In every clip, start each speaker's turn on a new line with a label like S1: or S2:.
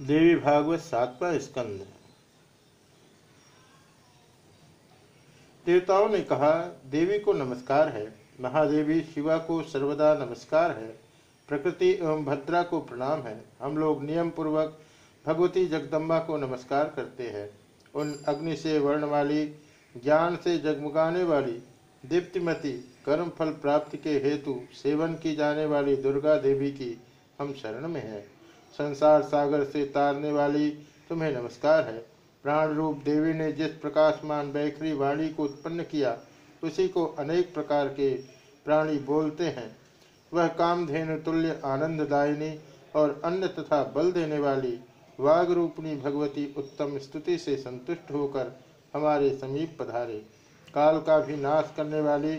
S1: देवी भागवत सातवा स्कंद देवताओं ने कहा, देवी को नमस्कार है। महादेवी शिवा को सर्वदा नमस्कार है। प्रकृति एवं भद्रा को प्रणाम है। हम लोग नियम पूर्वक भगवती जगदम्बा को नमस्कार करते हैं। उन अग्नि से वर्ण वाली ज्ञान से जगमगाने वाली, दीप्तिमती, कर्म फल प्राप्ति के हेतु सेवन की जाने वाली दुर्गा देवी की हम शरण में हैं। संसार सागर से तारने वाली तुम्हें नमस्कार है। प्राण रूप देवी ने जिस प्रकाशमान बैखरी वाणी को उत्पन्न किया, उसी को अनेक प्रकार के प्राणी बोलते हैं। वह कामधेनु, तुल्य, आनंददायिनी और अन्न तथा बल देने वाली वाग रूपणी भगवती उत्तम स्तुति से संतुष्ट होकर हमारे समीप पधारे। काल का भी नाश करने वाली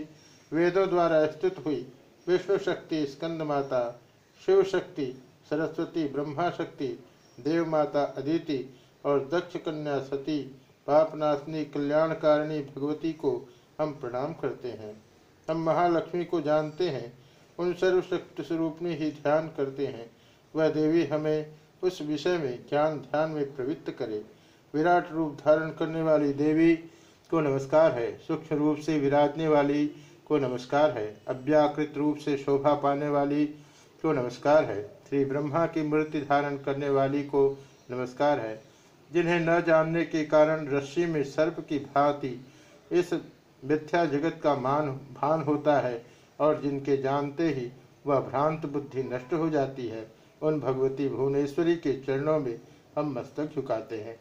S1: वेदों द्वारा स्तुत हुई विश्व शक्ति स्कंद माता शिव शक्ति सरस्वती ब्रह्मा शक्ति देव माता अदिति और दक्ष कन्या सती, पापनाशनी, कल्याणकारिणी भगवती को हम प्रणाम करते हैं। हम महालक्ष्मी को जानते हैं, उन सर्वशक्ति स्वरूप में ही ध्यान करते हैं। वह देवी हमें उस विषय में ज्ञान ध्यान में प्रवृत्त करे। विराट रूप धारण करने वाली देवी को नमस्कार है। सूक्ष्म रूप से विराजने वाली को नमस्कार है। अव्याकृत रूप से शोभा पाने वाली को नमस्कार है। श्री ब्रह्मा की मूर्ति धारण करने वाली को नमस्कार है। जिन्हें न जानने के कारण रस्सी में सर्प की भांति इस मिथ्या जगत का मान, भान होता है और जिनके जानते ही वह भ्रांत बुद्धि नष्ट हो जाती है, उन भगवती भुवनेश्वरी के चरणों में हम मस्तक झुकाते हैं।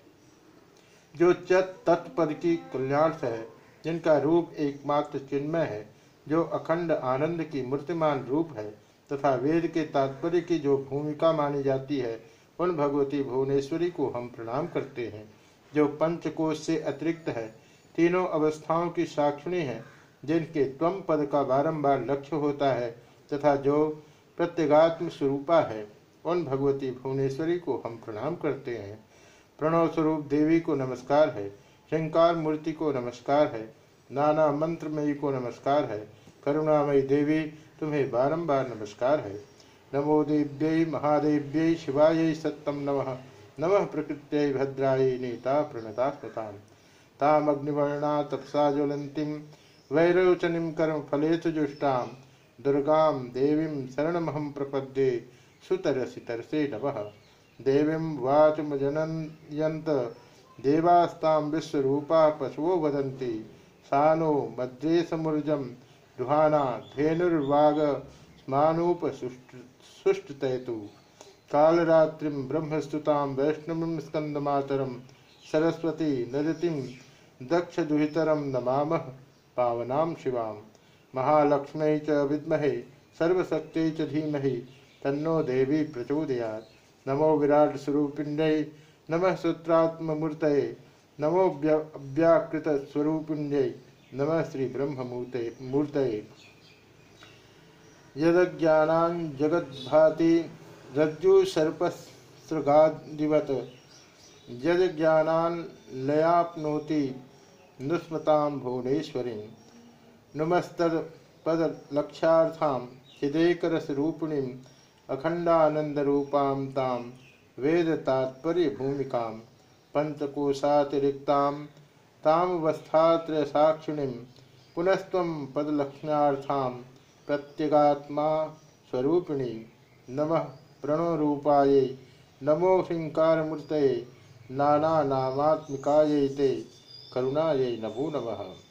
S1: जो चत तत्पद की कल्याण है, जिनका रूप एकमात्र चिन्मय है, जो अखंड आनंद की मूर्तिमान रूप है तथा वेद के तात्पर्य की जो भूमिका मानी जाती है, उन भगवती भुवनेश्वरी को हम प्रणाम करते हैं। जो पंचकोश से अतिरिक्त है, तीनों अवस्थाओं की साक्षिणी है, जिनके त्वम पद का बारंबार लक्ष्य होता है, तथा जो प्रत्यगात्म स्वरूपा है, उन भगवती भुवनेश्वरी को हम प्रणाम करते हैं। प्रणव स्वरूप देवी को नमस्कार है, शंकार मूर्ति को नमस्कार है, नाना मंत्रमयी को नमस्कार है, करुणामयी देवी तुम्हें बारंबार नमस्कार है। नमो देव्य महादेव्य शिवाय सत्तम नम। नम प्रकृत्य भद्राय नीता प्रणता स्मता ताम तपसा ज्वलती वैरोचनी कर्म फलेषु जुष्टा दुर्गा देवी शरणमहम प्रपद्ये। सुतरसि तरसे नम। देवी वाचमजनयंत देवास्ता विश्वरूपा पशवो वदन्ति। सानो मद्रेशमुर्जम दुहाना धेनुर्वाग स्मानूप सुष्टतयतु कालरात्रि ब्रह्मस्तुतां वैष्णवीं स्कंदमातरम सरस्वती नदतिं दक्षदुहितरं नमामः पावनां शिवां। महालक्ष्म्यै च विद्महे, सर्वशक्त्यै च धीमहि, तन्नो देवी प्रचोदयात्। नमो विराट स्वरूपिण्यै नमः सूत्रात्ममूर्तये, नमो व्याकृत स्वरूपिण्यै नम श्री ब्रह्ममूर्ते मूर्त यदज्ञान जगद्भाति रज्जु सर्पसृगादिवत। यद ज्ञानान लयापनोति नुस्मतां भुवनेश्वरी। नुमस्तद पद लक्ष्यार्थां चिदेकरसरूपिणीम् तात्पर्य भूमिकां पंचकोशातिरिक्तां तामवस्थात्र साक्षिणी पुनस्व पदलक्ष्म्यार्थां प्रत्यगात्मा स्वरूपिणी नम प्रणोरूपाये नमो ह्रींकारमूर्तये नानानामात्मिकायै ते, करुणायै नमो नमः।